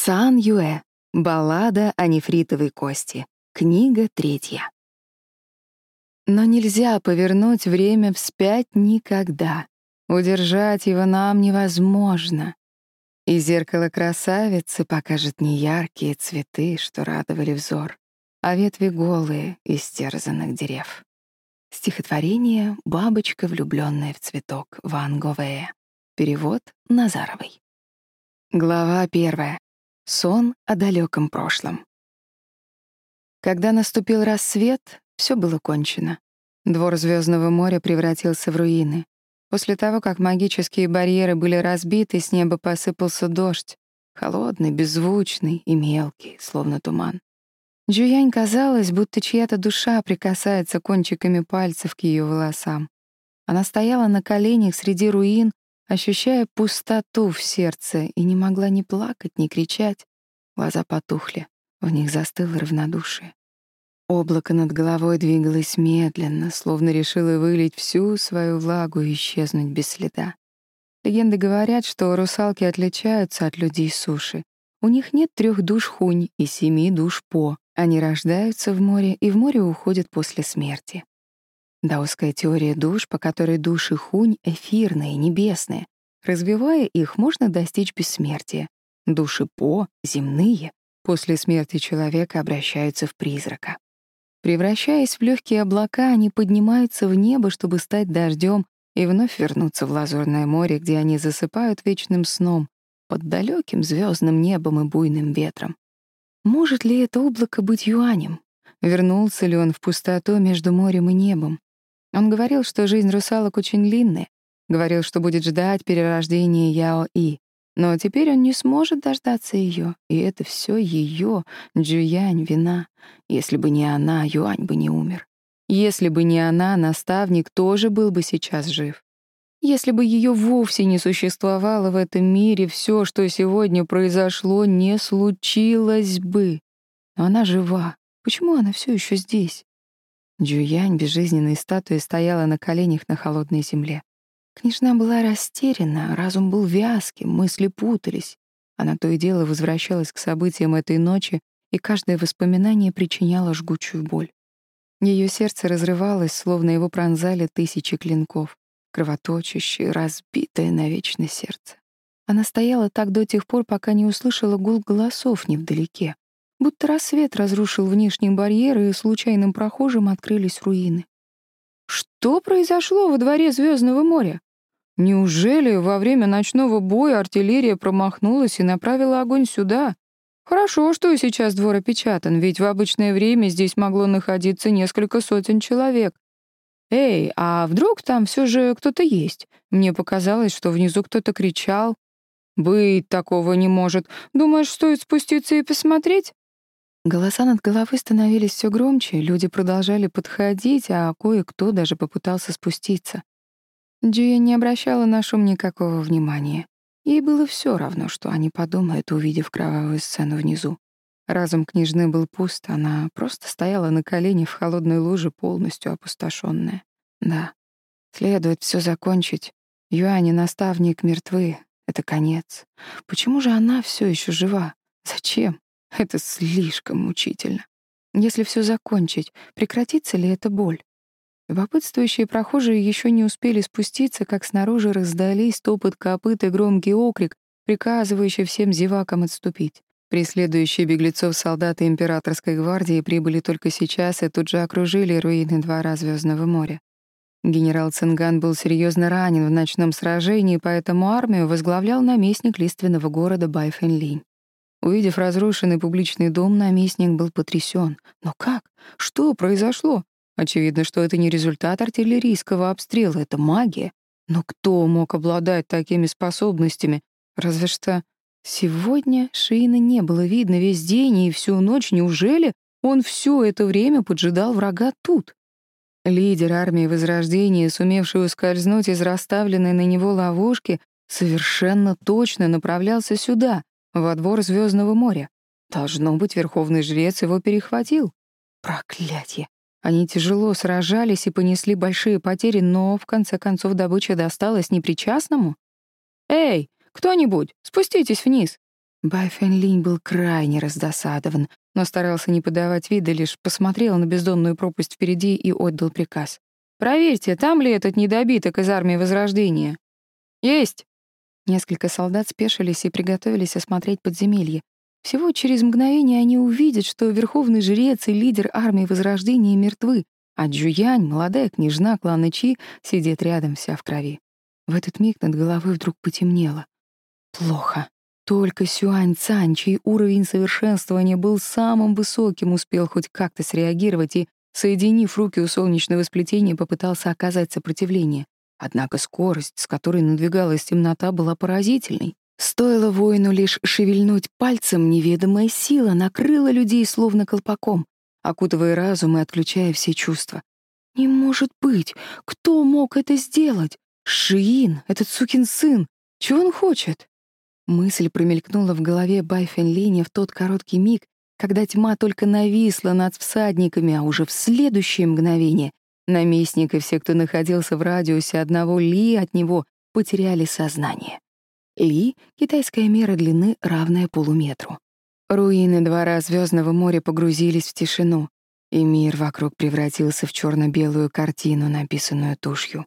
Цан Юэ. Баллада о нефритовой кости. Книга третья. Но нельзя повернуть время вспять никогда. Удержать его нам невозможно. И зеркало красавицы покажет не яркие цветы, что радовали взор, а ветви голые из терзанных дерев. Стихотворение «Бабочка, влюбленная в цветок» Ван Говея. Перевод Назаровой. Глава первая. Сон о далеком прошлом. Когда наступил рассвет, все было кончено. Двор Звездного моря превратился в руины. После того, как магические барьеры были разбиты, с неба посыпался дождь, холодный, беззвучный и мелкий, словно туман. Джуянь казалось, будто чья-то душа прикасается кончиками пальцев к ее волосам. Она стояла на коленях среди руин, ощущая пустоту в сердце, и не могла ни плакать, ни кричать. Глаза потухли, в них застыло равнодушие. Облако над головой двигалось медленно, словно решило вылить всю свою влагу и исчезнуть без следа. Легенды говорят, что русалки отличаются от людей суши. У них нет трех душ хунь и семи душ по. Они рождаются в море и в море уходят после смерти. Даосская теория душ, по которой души хунь эфирные, небесные. Развивая их, можно достичь бессмертия. Души по, земные, после смерти человека обращаются в призрака. Превращаясь в легкие облака, они поднимаются в небо, чтобы стать дождем и вновь вернуться в лазурное море, где они засыпают вечным сном под далеким звездным небом и буйным ветром. Может ли это облако быть юанем? Вернулся ли он в пустоту между морем и небом? Он говорил, что жизнь русалок очень длинная, говорил, что будет ждать перерождения Яо-И. Но теперь он не сможет дождаться ее, и это все ее, Джуянь, вина. Если бы не она, Юань бы не умер. Если бы не она, наставник тоже был бы сейчас жив. Если бы ее вовсе не существовало в этом мире, все, что сегодня произошло, не случилось бы. Но она жива. Почему она все еще здесь? Джуянь безжизненной статуей стояла на коленях на холодной земле. Княжна была растеряна, разум был вязким, мысли путались. Она то и дело возвращалась к событиям этой ночи, и каждое воспоминание причиняло жгучую боль. Ее сердце разрывалось, словно его пронзали тысячи клинков, кровоточащее, разбитое навечно сердце. Она стояла так до тех пор, пока не услышала гул голосов невдалеке будто рассвет разрушил внешний барьер, и случайным прохожим открылись руины. Что произошло во дворе Звездного моря? Неужели во время ночного боя артиллерия промахнулась и направила огонь сюда? Хорошо, что сейчас двор опечатан, ведь в обычное время здесь могло находиться несколько сотен человек. Эй, а вдруг там все же кто-то есть? Мне показалось, что внизу кто-то кричал. Быть такого не может. Думаешь, стоит спуститься и посмотреть? Голоса над головой становились все громче, люди продолжали подходить, а кое-кто даже попытался спуститься. Джия не обращала на шум никакого внимания. Ей было все равно, что они подумают, увидев кровавую сцену внизу. Разум княжны был пуст, она просто стояла на колене в холодной луже, полностью опустошенная. Да, следует все закончить. Юань и наставник мертвы. Это конец. Почему же она все еще жива? Зачем? Это слишком мучительно. Если все закончить, прекратится ли эта боль? Любопытствующие прохожие еще не успели спуститься, как снаружи раздались топот копыт и громкий окрик, приказывающий всем зевакам отступить. Преследующие беглецов солдаты императорской гвардии прибыли только сейчас и тут же окружили руины двора Звездного моря. Генерал Цинган был серьезно ранен в ночном сражении, поэтому армию возглавлял наместник лиственного города Байфэнлинь. Увидев разрушенный публичный дом, наместник был потрясен. Но как? Что произошло? Очевидно, что это не результат артиллерийского обстрела, это магия. Но кто мог обладать такими способностями? Разве что сегодня Шиина не было видно весь день и всю ночь. Неужели он все это время поджидал врага тут? Лидер армии Возрождения, сумевший ускользнуть из расставленной на него ловушки, совершенно точно направлялся сюда, во двор Звездного моря. Должно быть, верховный жрец его перехватил. Проклятье! Они тяжело сражались и понесли большие потери, но в конце концов добыча досталась непричастному. «Эй, кто-нибудь, спуститесь вниз!» Бай Фэнлинь был крайне раздосадован, но старался не подавать вида, лишь посмотрел на бездонную пропасть впереди и отдал приказ. «Проверьте, там ли этот недобиток из армии Возрождения?» «Есть!» Несколько солдат спешились и приготовились осмотреть подземелье. Всего через мгновение они увидят, что верховный жрец и лидер армии Возрождения мертвы, а Джуянь, молодая княжна клана Чи, сидит рядом вся в крови. В этот миг над головой вдруг потемнело. Плохо. Только Сюань Цань, чей уровень совершенствования был самым высоким, успел хоть как-то среагировать и, соединив руки у солнечного сплетения, попытался оказать сопротивление. Однако скорость, с которой надвигалась темнота, была поразительной. Стоило воину лишь шевельнуть пальцем, неведомая сила накрыла людей словно колпаком, окутывая разум и отключая все чувства. «Не может быть! Кто мог это сделать? Шиин, этот сукин сын! Чего он хочет?» Мысль промелькнула в голове Байфенлиня в тот короткий миг, когда тьма только нависла над всадниками, а уже в следующее мгновение наместник и все, кто находился в радиусе одного ли от него, потеряли сознание. Ли — китайская мера длины, равная полуметру. Руины двора Звездного моря погрузились в тишину, и мир вокруг превратился в черно белую картину, написанную тушью.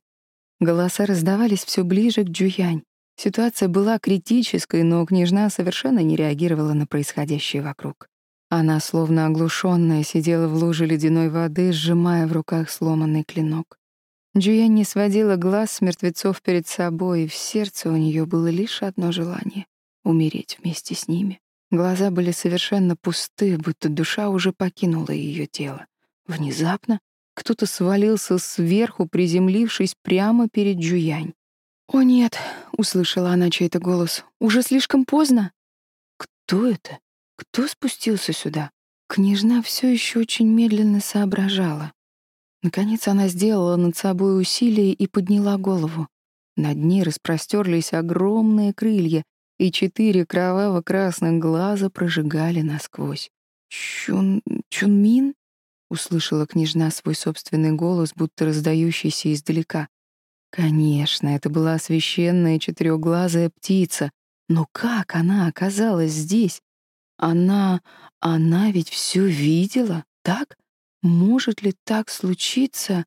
Голоса раздавались все ближе к Джуянь. Ситуация была критической, но княжна совершенно не реагировала на происходящее вокруг. Она, словно оглушенная, сидела в луже ледяной воды, сжимая в руках сломанный клинок. Джуян не сводила глаз с мертвецов перед собой, и в сердце у нее было лишь одно желание — умереть вместе с ними. Глаза были совершенно пусты, будто душа уже покинула ее тело. Внезапно кто-то свалился сверху, приземлившись прямо перед Джуянь. «О нет», — услышала она чей-то голос, — «уже слишком поздно». «Кто это? Кто спустился сюда?» Княжна все еще очень медленно соображала. Наконец она сделала над собой усилие и подняла голову. Над ней распростерлись огромные крылья, и четыре кроваво-красных глаза прожигали насквозь. «Чун... Чунмин?» — услышала княжна свой собственный голос, будто раздающийся издалека. Конечно, это была священная четырехглазая птица. Но как она оказалась здесь? Она... она ведь все видела, так? Может ли так случиться?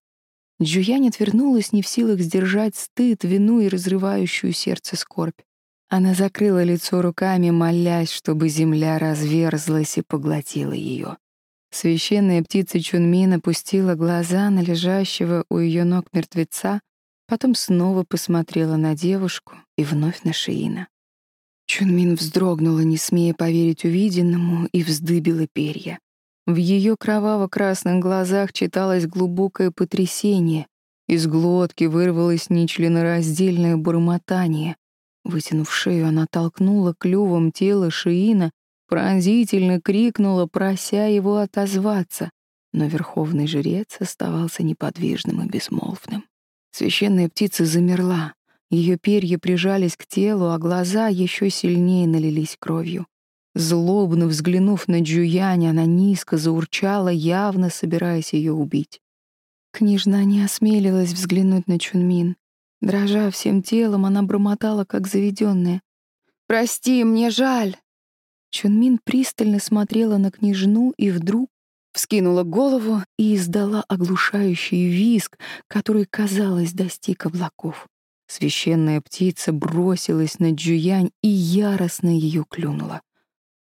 Джуянь отвернулась, не в силах сдержать стыд, вину и разрывающую сердце скорбь. Она закрыла лицо руками, молясь, чтобы земля разверзлась и поглотила ее. Священная птица Чунмин опустила глаза на лежащего у ее ног мертвеца, Потом снова посмотрела на девушку и вновь на Шиина. Чунмин вздрогнула, не смея поверить увиденному, и вздыбила перья. В ее кроваво-красных глазах читалось глубокое потрясение. Из глотки вырвалось нечленораздельное бормотание. Вытянув шею, она толкнула клювом тело Шиина, пронзительно крикнула, прося его отозваться. Но верховный жрец оставался неподвижным и безмолвным. Священная птица замерла. Ее перья прижались к телу, а глаза еще сильнее налились кровью. Злобно взглянув на Джуянь, она низко заурчала, явно собираясь ее убить. Княжна не осмелилась взглянуть на Чунмин. Дрожа всем телом, она бормотала, как заведенная. «Прости, мне жаль!» Чунмин пристально смотрела на княжну и вдруг вскинула голову и издала оглушающий визг, который, казалось, достиг облаков. Священная птица бросилась на Джуянь и яростно ее клюнула.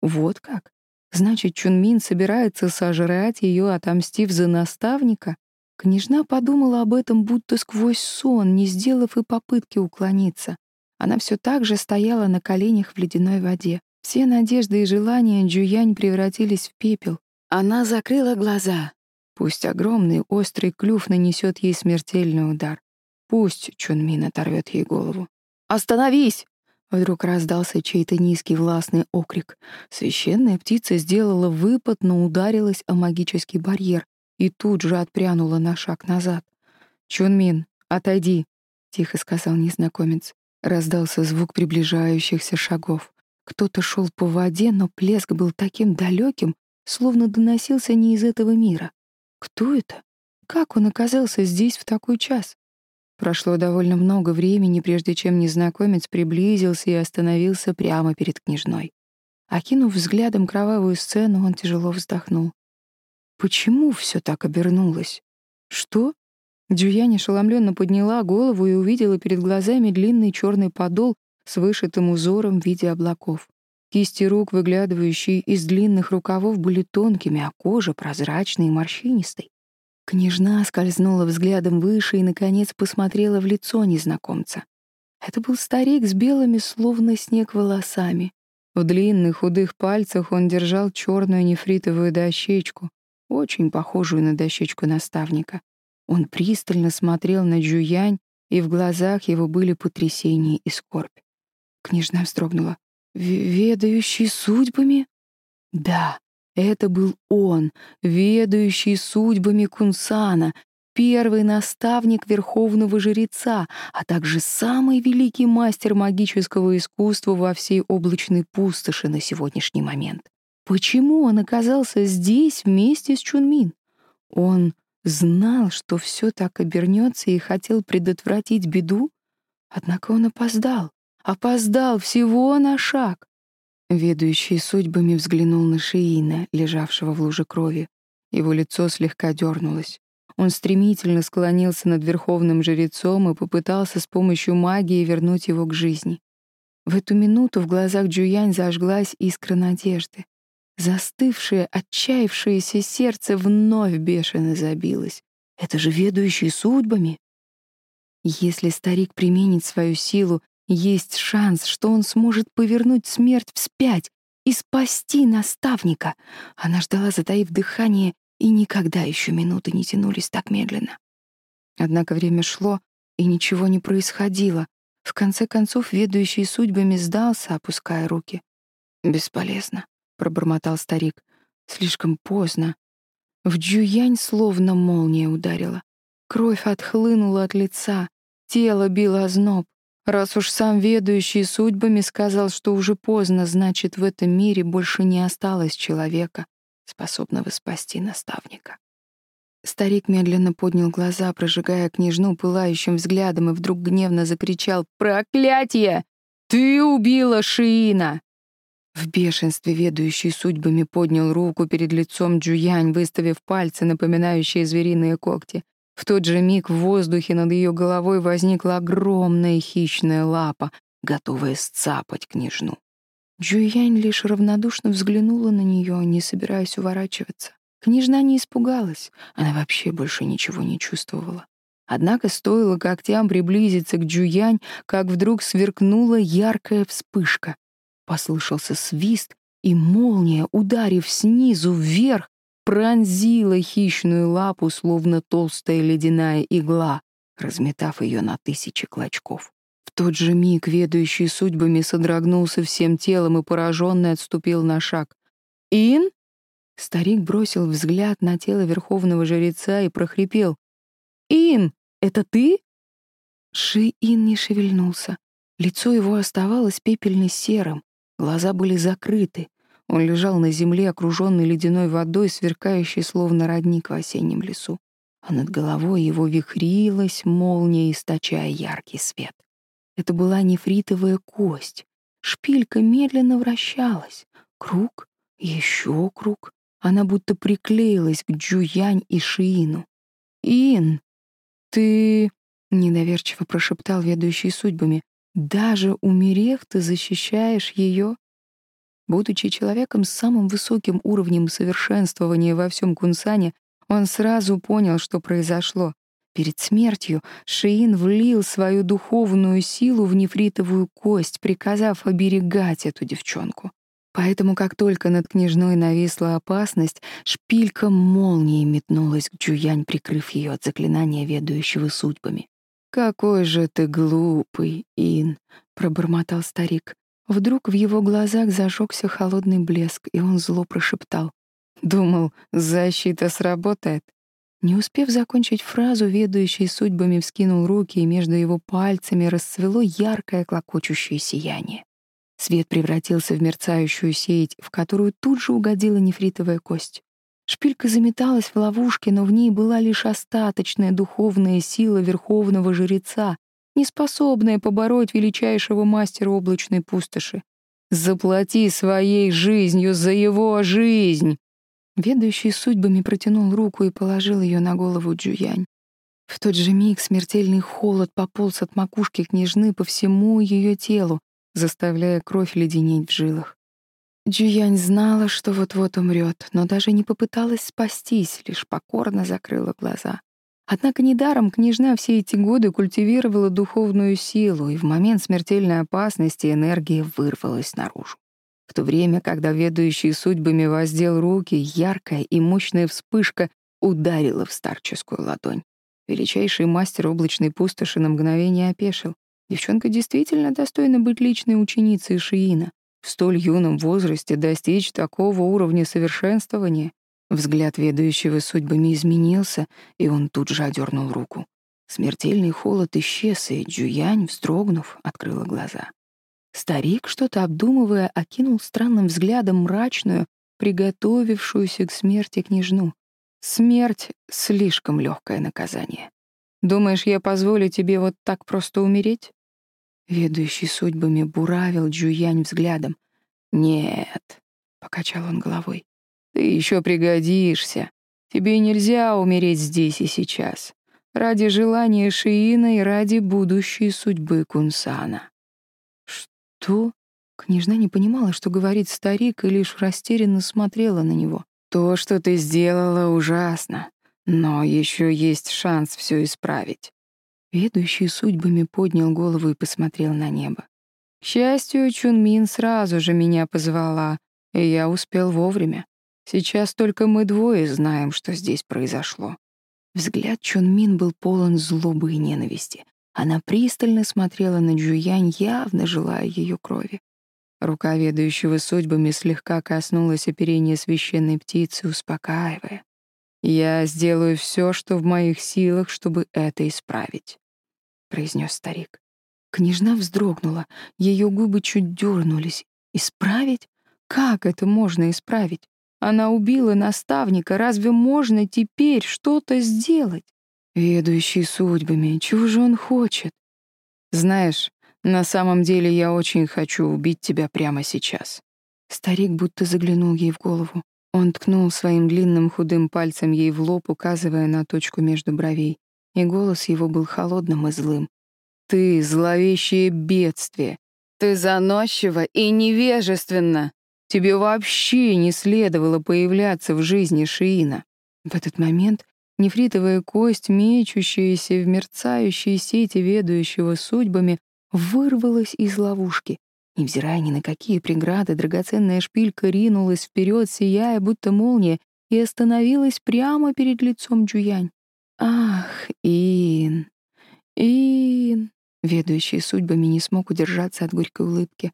Вот как? Значит, Чунмин собирается сожрать ее, отомстив за наставника? Княжна подумала об этом будто сквозь сон, не сделав и попытки уклониться. Она все так же стояла на коленях в ледяной воде. Все надежды и желания Джуянь превратились в пепел. Она закрыла глаза. Пусть огромный острый клюв нанесет ей смертельный удар. Пусть Чунмин оторвет ей голову. «Остановись!» Вдруг раздался чей-то низкий властный окрик. Священная птица сделала выпад, но ударилась о магический барьер и тут же отпрянула на шаг назад. «Чунмин, отойди!» — тихо сказал незнакомец. Раздался звук приближающихся шагов. Кто-то шел по воде, но плеск был таким далеким, словно доносился не из этого мира. Кто это? Как он оказался здесь в такой час? Прошло довольно много времени, прежде чем незнакомец приблизился и остановился прямо перед княжной. Окинув взглядом кровавую сцену, он тяжело вздохнул. Почему все так обернулось? Что? Джуянь ошеломленно подняла голову и увидела перед глазами длинный черный подол с вышитым узором в виде облаков. Кисти рук, выглядывающие из длинных рукавов, были тонкими, а кожа прозрачной и морщинистой. Княжна скользнула взглядом выше и, наконец, посмотрела в лицо незнакомца. Это был старик с белыми, словно снег, волосами. В длинных худых пальцах он держал черную нефритовую дощечку, очень похожую на дощечку наставника. Он пристально смотрел на Джуянь, и в глазах его были потрясение и скорбь. Княжна вздрогнула. «Ведающий судьбами?» «Да, это был он, ведающий судьбами Кунсана, первый наставник верховного жреца, а также самый великий мастер магического искусства во всей облачной пустоши на сегодняшний момент. Почему он оказался здесь вместе с Чунмин? Он знал, что все так обернется и хотел предотвратить беду, однако он опоздал, опоздал всего на шаг. Ведущий судьбами взглянул на Шиина, лежавшего в луже крови. Его лицо слегка дернулось. Он стремительно склонился над верховным жрецом и попытался с помощью магии вернуть его к жизни. В эту минуту в глазах Джуянь зажглась искра надежды. Застывшее, отчаявшееся сердце вновь бешено забилось. Это же ведущий судьбами. Если старик применит свою силу, есть шанс, что он сможет повернуть смерть вспять и спасти наставника. Она ждала, затаив дыхание, и никогда еще минуты не тянулись так медленно. Однако время шло, и ничего не происходило. В конце концов, ведущий судьбами сдался, опуская руки. «Бесполезно», — пробормотал старик. «Слишком поздно». В Джуянь словно молния ударила. Кровь отхлынула от лица, тело било озноб. Раз уж сам ведущий судьбами сказал, что уже поздно, значит, в этом мире больше не осталось человека, способного спасти наставника. Старик медленно поднял глаза, прожигая княжну пылающим взглядом, и вдруг гневно закричал «Проклятие! Ты убила Шиина!» В бешенстве ведущий судьбами поднял руку перед лицом Джуянь, выставив пальцы, напоминающие звериные когти. В тот же миг в воздухе над ее головой возникла огромная хищная лапа, готовая сцапать княжну. Джуянь лишь равнодушно взглянула на нее, не собираясь уворачиваться. Княжна не испугалась, она вообще больше ничего не чувствовала. Однако стоило когтям приблизиться к Джуянь, как вдруг сверкнула яркая вспышка. Послышался свист, и молния, ударив снизу вверх, пронзила хищную лапу, словно толстая ледяная игла, разметав ее на тысячи клочков тот же миг ведущий судьбами содрогнулся всем телом и пораженный отступил на шаг. «Ин?» Старик бросил взгляд на тело верховного жреца и прохрипел. «Ин, это ты?» Ши-Ин не шевельнулся. Лицо его оставалось пепельно-серым, глаза были закрыты. Он лежал на земле, окруженный ледяной водой, сверкающей словно родник в осеннем лесу. А над головой его вихрилась молния, источая яркий свет. Это была нефритовая кость. Шпилька медленно вращалась. Круг, еще круг. Она будто приклеилась к Джуянь и Шиину. «Ин, ты...» — недоверчиво прошептал ведущий судьбами. «Даже умерев, ты защищаешь ее?» Будучи человеком с самым высоким уровнем совершенствования во всем Кунсане, он сразу понял, что произошло. Перед смертью Шиин влил свою духовную силу в нефритовую кость, приказав оберегать эту девчонку. Поэтому, как только над княжной нависла опасность, шпилька молнией метнулась к Джуянь, прикрыв ее от заклинания, ведающего судьбами. «Какой же ты глупый, Ин!» — пробормотал старик. Вдруг в его глазах зажегся холодный блеск, и он зло прошептал. «Думал, защита сработает. Не успев закончить фразу, ведущий судьбами вскинул руки, и между его пальцами расцвело яркое клокочущее сияние. Свет превратился в мерцающую сеть, в которую тут же угодила нефритовая кость. Шпилька заметалась в ловушке, но в ней была лишь остаточная духовная сила верховного жреца, неспособная побороть величайшего мастера облачной пустоши. Заплати своей жизнью за его жизнь!» Ведущий судьбами протянул руку и положил ее на голову Джуянь. В тот же миг смертельный холод пополз от макушки княжны по всему ее телу, заставляя кровь леденеть в жилах. Джуянь знала, что вот-вот умрет, но даже не попыталась спастись, лишь покорно закрыла глаза. Однако недаром княжна все эти годы культивировала духовную силу, и в момент смертельной опасности энергия вырвалась наружу. В то время, когда ведущий судьбами воздел руки, яркая и мощная вспышка ударила в старческую ладонь. Величайший мастер облачной пустоши на мгновение опешил. Девчонка действительно достойна быть личной ученицей Шиина. В столь юном возрасте достичь такого уровня совершенствования. Взгляд ведущего судьбами изменился, и он тут же одернул руку. Смертельный холод исчез, и Джуянь, вздрогнув, открыла глаза. Старик, что-то обдумывая, окинул странным взглядом мрачную, приготовившуюся к смерти княжну. Смерть — слишком легкое наказание. Думаешь, я позволю тебе вот так просто умереть? Ведущий судьбами буравил Джуянь взглядом. «Нет», — покачал он головой, — «ты еще пригодишься. Тебе нельзя умереть здесь и сейчас. Ради желания Шиина и ради будущей судьбы Кунсана». «Что?» Княжна не понимала, что говорит старик, и лишь растерянно смотрела на него. То, что ты сделала, ужасно, но еще есть шанс все исправить. Ведущий судьбами поднял голову и посмотрел на небо. К счастью, Чунмин сразу же меня позвала, и я успел вовремя. Сейчас только мы двое знаем, что здесь произошло. Взгляд Чунмин был полон злобы и ненависти. Она пристально смотрела на Джуянь, явно желая ее крови. Рука ведущего судьбами слегка коснулась оперения священной птицы, успокаивая. «Я сделаю все, что в моих силах, чтобы это исправить», — произнес старик. Княжна вздрогнула, ее губы чуть дернулись. «Исправить? Как это можно исправить? Она убила наставника, разве можно теперь что-то сделать?» Ведущий судьбами, чего же он хочет? «Знаешь, на самом деле я очень хочу убить тебя прямо сейчас. Старик будто заглянул ей в голову. Он ткнул своим длинным худым пальцем ей в лоб, указывая на точку между бровей, и голос его был холодным и злым. «Ты — зловещее бедствие! Ты заносчива и невежественна! Тебе вообще не следовало появляться в жизни Шиина!» В этот момент нефритовая кость, мечущаяся в мерцающей сети ведущего судьбами, вырвалась из ловушки. Невзирая ни на какие преграды, драгоценная шпилька ринулась вперед, сияя, будто молния, и остановилась прямо перед лицом Джуянь. «Ах, Ин, Ин!» Ведущий судьбами не смог удержаться от горькой улыбки.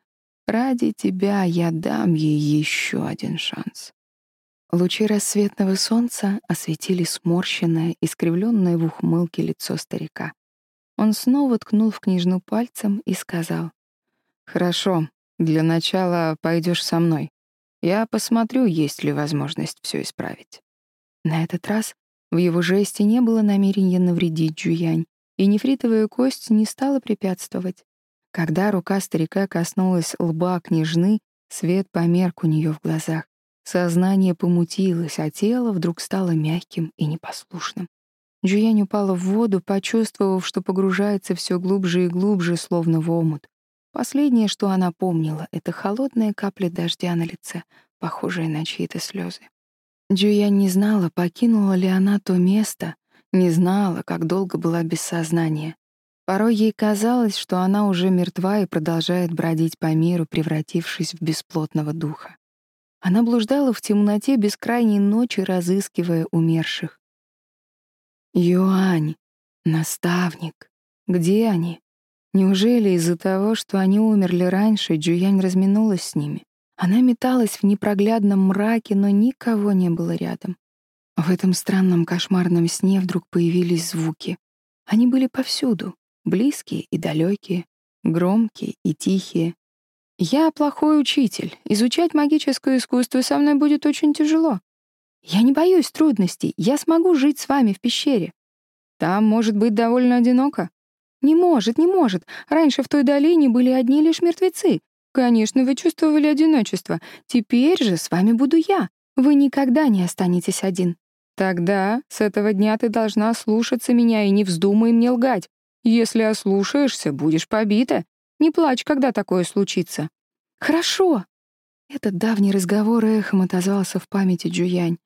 «Ради тебя я дам ей еще один шанс». Лучи рассветного солнца осветили сморщенное, искривленное в ухмылке лицо старика. Он снова ткнул в книжну пальцем и сказал. «Хорошо, для начала пойдешь со мной. Я посмотрю, есть ли возможность все исправить». На этот раз в его жесте не было намерения навредить Джуянь, и нефритовая кость не стала препятствовать. Когда рука старика коснулась лба княжны, свет померк у нее в глазах. Сознание помутилось, а тело вдруг стало мягким и непослушным. Джуянь упала в воду, почувствовав, что погружается все глубже и глубже, словно в омут. Последнее, что она помнила, — это холодные капли дождя на лице, похожие на чьи-то слезы. Джуянь не знала, покинула ли она то место, не знала, как долго была без сознания. Порой ей казалось, что она уже мертва и продолжает бродить по миру, превратившись в бесплотного духа. Она блуждала в темноте бескрайней ночи, разыскивая умерших. Юань, наставник, где они? Неужели из-за того, что они умерли раньше, Джуянь разминулась с ними? Она металась в непроглядном мраке, но никого не было рядом. В этом странном кошмарном сне вдруг появились звуки. Они были повсюду, близкие и далекие, громкие и тихие. «Я плохой учитель. Изучать магическое искусство со мной будет очень тяжело. Я не боюсь трудностей, я смогу жить с вами в пещере. Там может быть довольно одиноко. Не может, не может. Раньше в той долине были одни лишь мертвецы. Конечно, вы чувствовали одиночество. Теперь же с вами буду я. Вы никогда не останетесь один. Тогда с этого дня ты должна слушаться меня и не вздумай мне лгать. Если ослушаешься, будешь побита. Не плачь, когда такое случится. Хорошо. Этот давний разговор эхом отозвался в памяти Джуянь.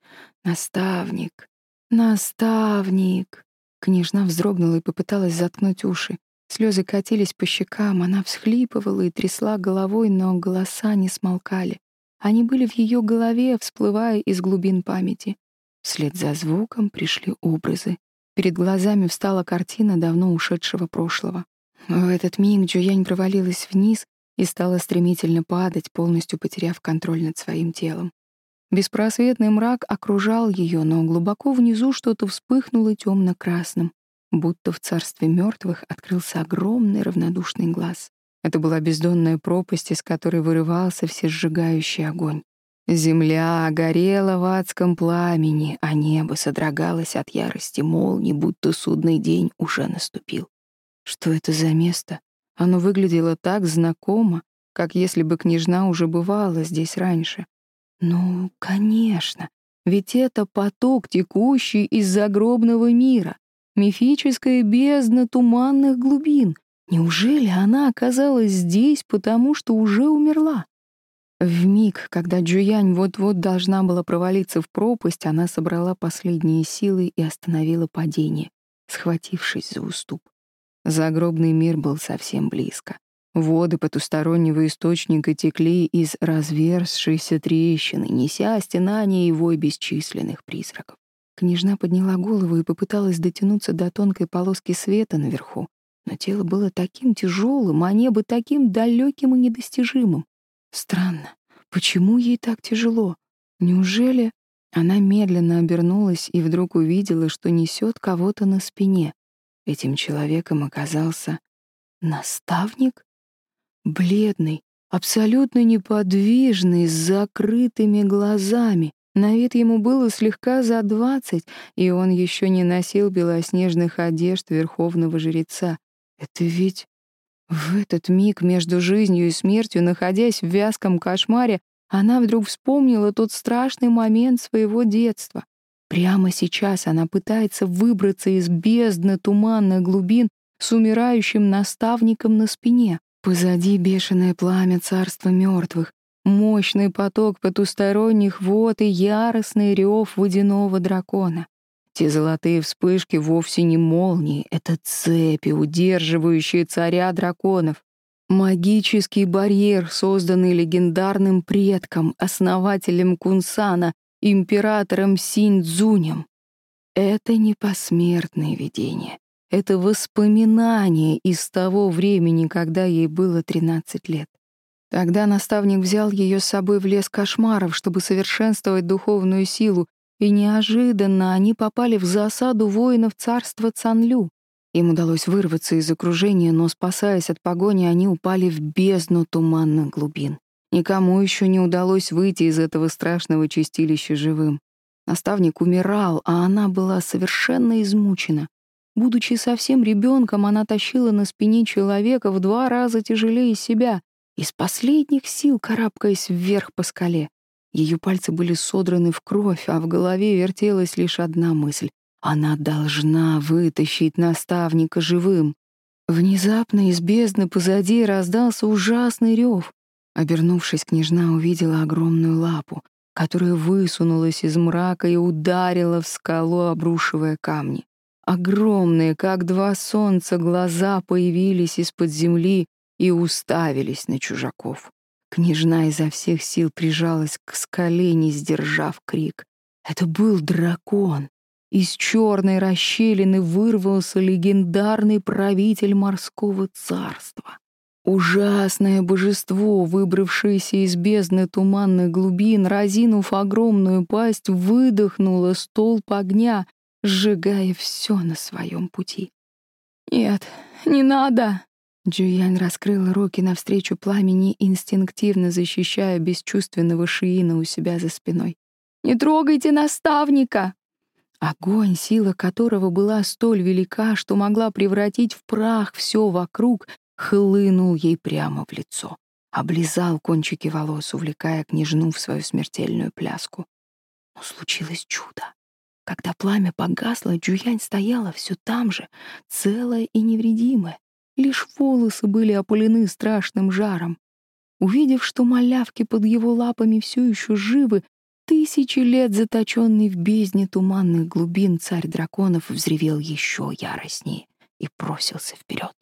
Наставник, наставник. Княжна вздрогнула и попыталась заткнуть уши. Слезы катились по щекам, она всхлипывала и трясла головой, но голоса не смолкали. Они были в ее голове, всплывая из глубин памяти. Вслед за звуком пришли образы. Перед глазами встала картина давно ушедшего прошлого. В этот миг Джуянь провалилась вниз и стала стремительно падать, полностью потеряв контроль над своим телом. Беспросветный мрак окружал ее, но глубоко внизу что-то вспыхнуло темно-красным, будто в царстве мертвых открылся огромный равнодушный глаз. Это была бездонная пропасть, из которой вырывался всесжигающий огонь. Земля горела в адском пламени, а небо содрогалось от ярости молний, будто судный день уже наступил. Что это за место? Оно выглядело так знакомо, как если бы княжна уже бывала здесь раньше. Ну, конечно, ведь это поток, текущий из загробного мира, мифическая бездна туманных глубин. Неужели она оказалась здесь, потому что уже умерла? В миг, когда Джуянь вот-вот должна была провалиться в пропасть, она собрала последние силы и остановила падение, схватившись за уступ. Загробный мир был совсем близко. Воды потустороннего источника текли из разверзшейся трещины, неся стенания и вой бесчисленных призраков. Княжна подняла голову и попыталась дотянуться до тонкой полоски света наверху, но тело было таким тяжелым, а небо таким далеким и недостижимым. Странно, почему ей так тяжело? Неужели... Она медленно обернулась и вдруг увидела, что несет кого-то на спине. Этим человеком оказался наставник? Бледный, абсолютно неподвижный, с закрытыми глазами. На вид ему было слегка за двадцать, и он еще не носил белоснежных одежд верховного жреца. Это ведь в этот миг между жизнью и смертью, находясь в вязком кошмаре, она вдруг вспомнила тот страшный момент своего детства. Прямо сейчас она пытается выбраться из бездны туманных глубин с умирающим наставником на спине. Позади бешеное пламя царства мертвых, мощный поток потусторонних вод и яростный рев водяного дракона. Те золотые вспышки вовсе не молнии, это цепи, удерживающие царя драконов. Магический барьер, созданный легендарным предком, основателем Кунсана, императором Синь-Дзунем. Это не посмертное видение. Это воспоминание из того времени, когда ей было 13 лет. Тогда наставник взял ее с собой в лес кошмаров, чтобы совершенствовать духовную силу, и неожиданно они попали в засаду воинов царства Цанлю. Им удалось вырваться из окружения, но, спасаясь от погони, они упали в бездну туманных глубин. Никому еще не удалось выйти из этого страшного чистилища живым. Наставник умирал, а она была совершенно измучена. Будучи совсем ребенком, она тащила на спине человека в два раза тяжелее себя, из последних сил карабкаясь вверх по скале. Ее пальцы были содраны в кровь, а в голове вертелась лишь одна мысль. Она должна вытащить наставника живым. Внезапно из бездны позади раздался ужасный рев. Обернувшись, княжна увидела огромную лапу, которая высунулась из мрака и ударила в скалу, обрушивая камни. Огромные, как два солнца, глаза появились из-под земли и уставились на чужаков. Княжна изо всех сил прижалась к скале, не сдержав крик. Это был дракон. Из черной расщелины вырвался легендарный правитель морского царства. Ужасное божество, выбравшееся из бездны туманных глубин, разинув огромную пасть, выдохнуло столб огня, сжигая все на своем пути. «Нет, не надо!» Джуянь раскрыла руки навстречу пламени, инстинктивно защищая бесчувственного Шиина у себя за спиной. «Не трогайте наставника!» Огонь, сила которого была столь велика, что могла превратить в прах все вокруг, хлынул ей прямо в лицо. облизал кончики волос, увлекая княжну в свою смертельную пляску. Но случилось чудо. Когда пламя погасло, Джуянь стояла все там же, целая и невредимая. Лишь волосы были опалены страшным жаром. Увидев, что малявки под его лапами все еще живы, тысячи лет заточенный в бездне туманных глубин царь драконов взревел еще яростнее и бросился вперед.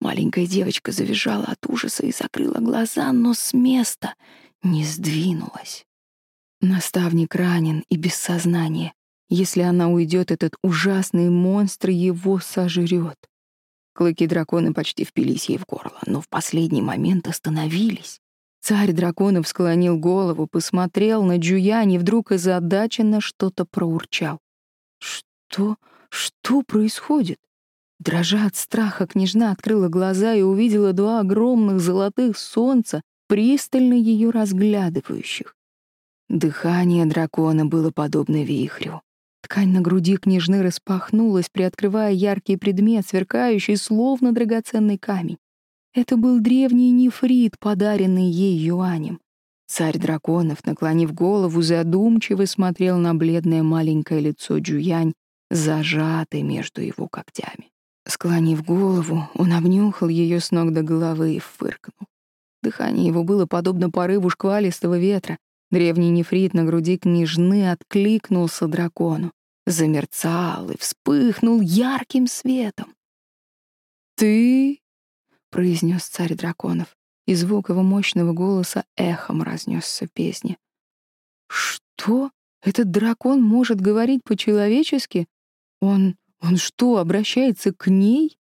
Маленькая девочка завизжала от ужаса и закрыла глаза, но с места не сдвинулась. Наставник ранен и без сознания. Если она уйдет, этот ужасный монстр его сожрет. Клыки дракона почти впились ей в горло, но в последний момент остановились. Царь драконов склонил голову, посмотрел на Джуянь и вдруг озадаченно что-то проурчал. «Что? Что происходит?» Дрожа от страха, княжна открыла глаза и увидела два огромных золотых солнца, пристально ее разглядывающих. Дыхание дракона было подобно вихрю. Ткань на груди княжны распахнулась, приоткрывая яркий предмет, сверкающий, словно драгоценный камень. Это был древний нефрит, подаренный ей юанем. Царь драконов, наклонив голову, задумчиво смотрел на бледное маленькое лицо Джуянь, зажатое между его когтями. Склонив голову, он обнюхал ее с ног до головы и фыркнул. Дыхание его было подобно порыву шквалистого ветра. Древний нефрит на груди княжны откликнулся дракону, замерцал и вспыхнул ярким светом. «Ты?» — произнес царь драконов, и звук его мощного голоса эхом разнесся в песне. «Что? Этот дракон может говорить по-человечески? Он он что, обращается к ней?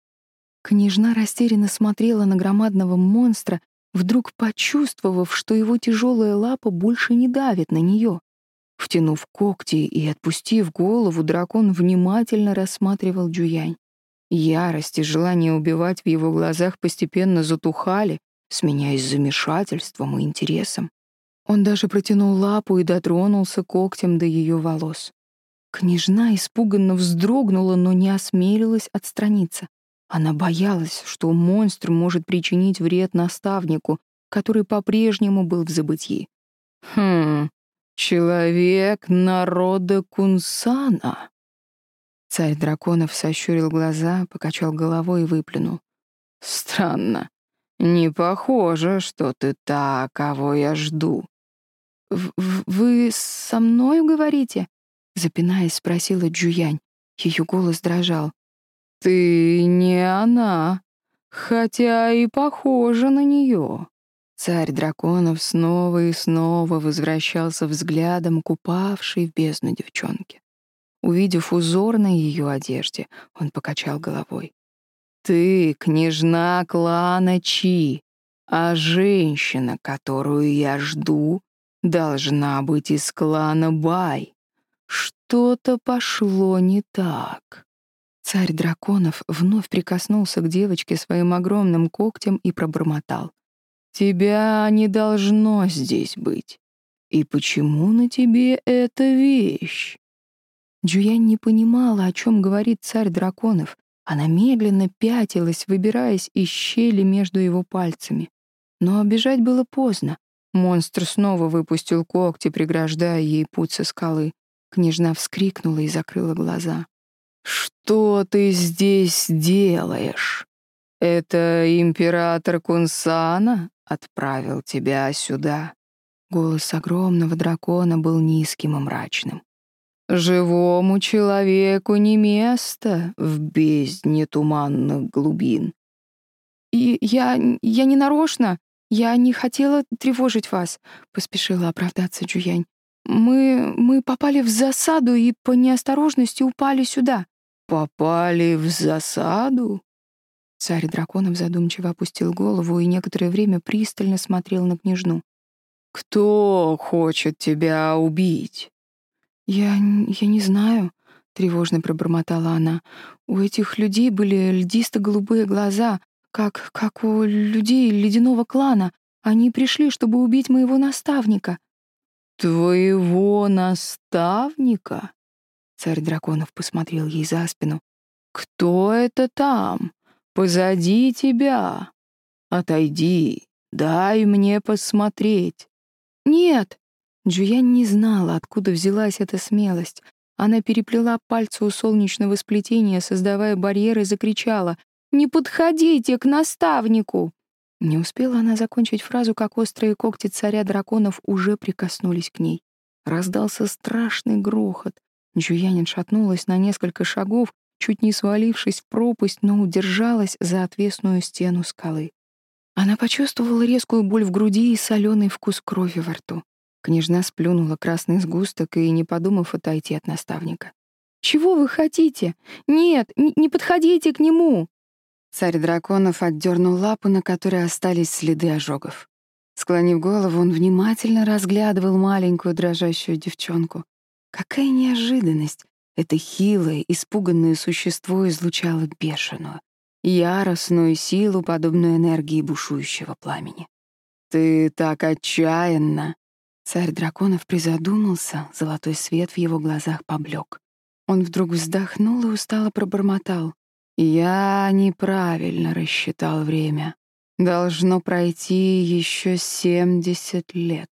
Княжна растерянно смотрела на громадного монстра, вдруг почувствовав, что его тяжелая лапа больше не давит на нее. Втянув когти и отпустив голову, дракон внимательно рассматривал Джуянь. Ярость и желание убивать в его глазах постепенно затухали, сменяясь замешательством и интересом. Он даже протянул лапу и дотронулся когтем до ее волос. Княжна испуганно вздрогнула, но не осмелилась отстраниться. Она боялась, что монстр может причинить вред наставнику, который по-прежнему был в забытии. «Хм, человек народа Кунсана». Царь драконов сощурил глаза, покачал головой и выплюнул. «Странно. Не похоже, что ты та, кого я жду». В «Вы со мною говорите?» Запинаясь, спросила Джуянь. Ее голос дрожал. «Ты не она, хотя и похожа на нее». Царь драконов снова и снова возвращался взглядом купавшей в бездну девчонки. Увидев узор на ее одежде, он покачал головой. «Ты княжна клана Чи, а женщина, которую я жду, должна быть из клана Бай. Что-то пошло не так. Царь драконов вновь прикоснулся к девочке своим огромным когтем и пробормотал. «Тебя не должно здесь быть. И почему на тебе эта вещь?» Джуянь не понимала, о чем говорит царь драконов. Она медленно пятилась, выбираясь из щели между его пальцами. Но обижать было поздно. Монстр снова выпустил когти, преграждая ей путь со скалы. Княжна вскрикнула и закрыла глаза. «Что ты здесь делаешь? Это император Кунсана отправил тебя сюда?» Голос огромного дракона был низким и мрачным. «Живому человеку не место в бездне туманных глубин». «И я... я не нарочно. Я не хотела тревожить вас», — поспешила оправдаться Джуянь. Мы... мы попали в засаду и по неосторожности упали сюда». «Попали в засаду?» Царь драконов задумчиво опустил голову и некоторое время пристально смотрел на княжну. «Кто хочет тебя убить?» «Я... я не знаю», — тревожно пробормотала она. «У этих людей были льдисто-голубые глаза, как... как у людей ледяного клана. Они пришли, чтобы убить моего наставника». «Твоего наставника?» Царь драконов посмотрел ей за спину. «Кто это там? Позади тебя. Отойди, Дай мне посмотреть». «Нет!» Джуянь не знала, откуда взялась эта смелость. Она переплела пальцы у солнечного сплетения, создавая барьер, и закричала «Не подходите к наставнику!» Не успела она закончить фразу, как острые когти царя драконов уже прикоснулись к ней. Раздался страшный грохот. Джуянин шатнулась на несколько шагов, чуть не свалившись в пропасть, но удержалась за отвесную стену скалы. Она почувствовала резкую боль в груди и соленый вкус крови во рту. Княжна сплюнула красный сгусток и, не подумав, отойти от наставника. «Чего вы хотите? Нет, не подходите к нему!» Царь драконов отдернул лапу, на которой остались следы ожогов. Склонив голову, он внимательно разглядывал маленькую дрожащую девчонку. Какая неожиданность! Это хилое, испуганное существо излучало бешеную, яростную силу, подобную энергии бушующего пламени. «Ты так отчаянно!» Царь драконов призадумался, золотой свет в его глазах поблек. Он вдруг вздохнул и устало пробормотал. «Я неправильно рассчитал время. Должно пройти еще семьдесят лет».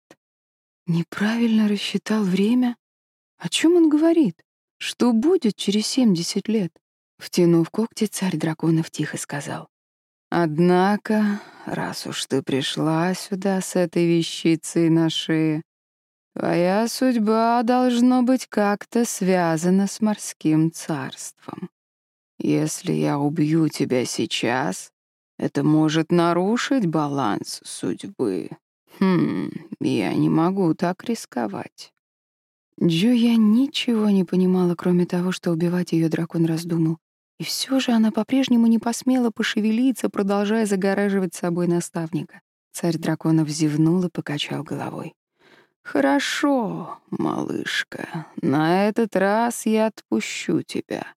«Неправильно рассчитал время? О чем он говорит? Что будет через семьдесят лет?» Втянув когти, царь драконов тихо сказал. «Однако, раз уж ты пришла сюда с этой вещицей на шее, твоя судьба должно быть как-то связана с морским царством. Если я убью тебя сейчас, это может нарушить баланс судьбы. Хм, я не могу так рисковать». Джо я ничего не понимала, кроме того, что убивать ее дракон раздумал. И все же она по-прежнему не посмела пошевелиться, продолжая загораживать собой наставника. Царь драконов зевнул и покачал головой. «Хорошо, малышка, на этот раз я отпущу тебя.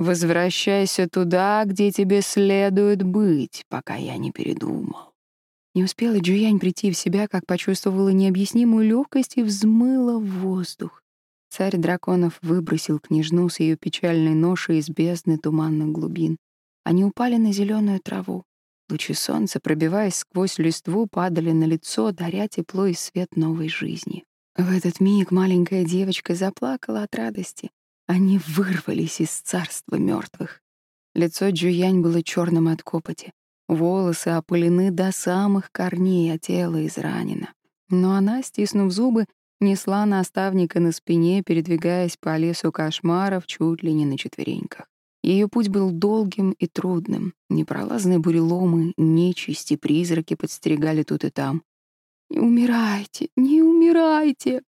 Возвращайся туда, где тебе следует быть, пока я не передумал». Не успела Джуянь прийти в себя, как почувствовала необъяснимую легкость и взмыла в воздух. Царь драконов выбросил княжну с ее печальной ношей из бездны туманных глубин. Они упали на зеленую траву. Лучи солнца, пробиваясь сквозь листву, падали на лицо, даря тепло и свет новой жизни. В этот миг маленькая девочка заплакала от радости. Они вырвались из царства мертвых. Лицо Джуянь было черным от копоти. Волосы опылены до самых корней, а тело изранено. Но она, стиснув зубы, несла наставника на спине, передвигаясь по лесу кошмаров чуть ли не на четвереньках. Ее путь был долгим и трудным. Непролазные буреломы, нечисти, призраки подстерегали тут и там. «Не умирайте, не умирайте!»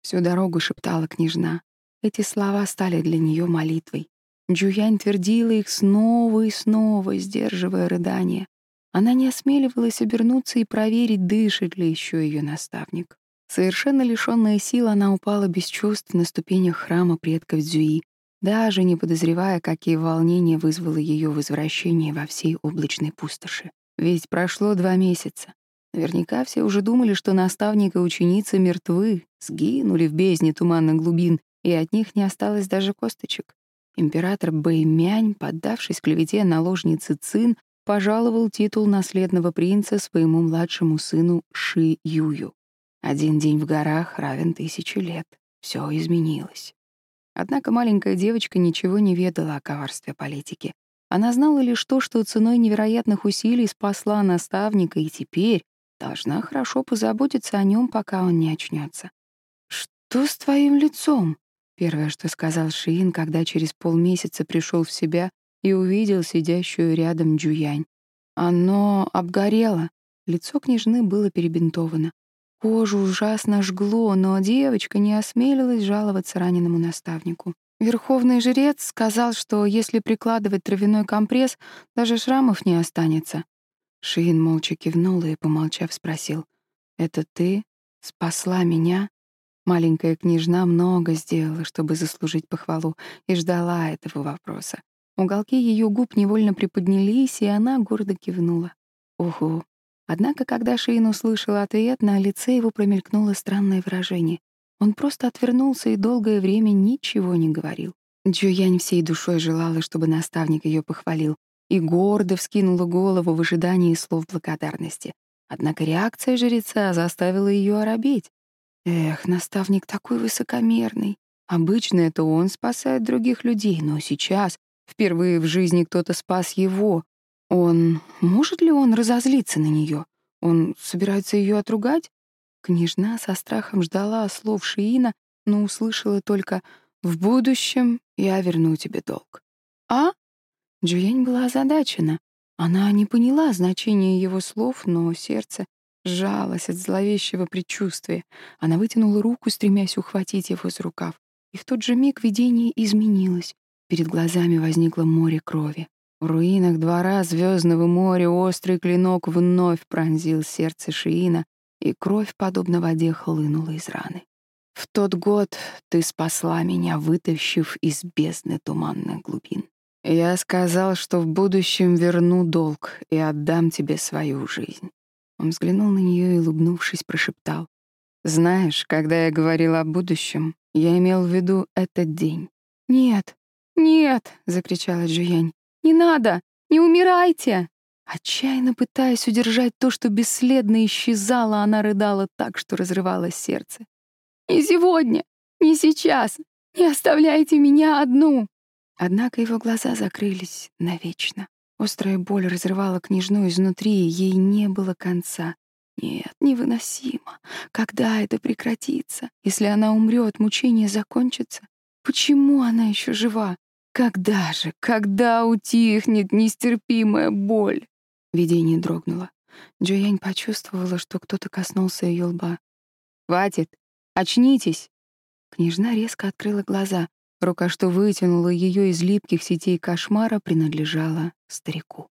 Всю дорогу шептала княжна. Эти слова стали для нее молитвой. Джуянь твердила их снова и снова, сдерживая рыдания. Она не осмеливалась обернуться и проверить, дышит ли еще ее наставник. Совершенно лишённая сил, она упала без чувств на ступенях храма предков Дзюи, даже не подозревая, какие волнения вызвало её возвращение во всей облачной пустоши. Ведь прошло два месяца. Наверняка все уже думали, что наставник и ученица мертвы, сгинули в бездне туманных глубин, и от них не осталось даже косточек. Император Бэймянь, поддавшись клевете наложницы Цин, пожаловал титул наследного принца своему младшему сыну Ши Юю. Один день в горах равен тысяче лет. Все изменилось. Однако маленькая девочка ничего не ведала о коварстве политики. Она знала лишь то, что ценой невероятных усилий спасла наставника и теперь должна хорошо позаботиться о нем, пока он не очнется. «Что с твоим лицом?» — первое, что сказал Шиин, когда через полмесяца пришел в себя и увидел сидящую рядом Джуянь. Оно обгорело. Лицо княжны было перебинтовано. Кожу ужасно жгло, но девочка не осмелилась жаловаться раненому наставнику. Верховный жрец сказал, что если прикладывать травяной компресс, даже шрамов не останется. Шиин молча кивнул и, помолчав, спросил, «Это ты спасла меня?» Маленькая княжна много сделала, чтобы заслужить похвалу, и ждала этого вопроса. Уголки ее губ невольно приподнялись, и она гордо кивнула. «Ого, Однако, когда Шейн услышал ответ, на лице его промелькнуло странное выражение. Он просто отвернулся и долгое время ничего не говорил. Джо всей душой желала, чтобы наставник ее похвалил, и гордо вскинула голову в ожидании слов благодарности. Однако реакция жреца заставила ее оробеть. Эх, наставник такой высокомерный. Обычно это он спасает других людей, но сейчас впервые в жизни кто-то спас его. Он... Может ли он разозлиться на нее? Он собирается ее отругать? Княжна со страхом ждала слов Шиина, но услышала только «В будущем я верну тебе долг». «А?» Джуянь была озадачена. Она не поняла значения его слов, но сердце сжалось от зловещего предчувствия. Она вытянула руку, стремясь ухватить его за рукав. И в тот же миг видение изменилось. Перед глазами возникло море крови. В руинах двора Звездного моря острый клинок вновь пронзил сердце Шиина, и кровь, подобно воде, хлынула из раны. В тот год ты спасла меня, вытащив из бездны туманных глубин. Я сказал, что в будущем верну долг и отдам тебе свою жизнь. Он взглянул на нее и, улыбнувшись, прошептал. «Знаешь, когда я говорил о будущем, я имел в виду этот день». «Нет, нет!» — закричала Джуянь. «Не надо! Не умирайте!» Отчаянно пытаясь удержать то, что бесследно исчезало, она рыдала так, что разрывалось сердце. «Не сегодня! Не сейчас! Не оставляйте меня одну!» Однако его глаза закрылись навечно. Острая боль разрывала княжну изнутри, и ей не было конца. Нет, невыносимо. Когда это прекратится? Если она умрет, мучение закончится? Почему она еще жива? Когда же, когда утихнет нестерпимая боль? Видение дрогнуло. Джоянь почувствовала, что кто-то коснулся ее лба. «Хватит! Очнитесь!» Княжна резко открыла глаза. Рука, что вытянула ее из липких сетей кошмара, принадлежала старику.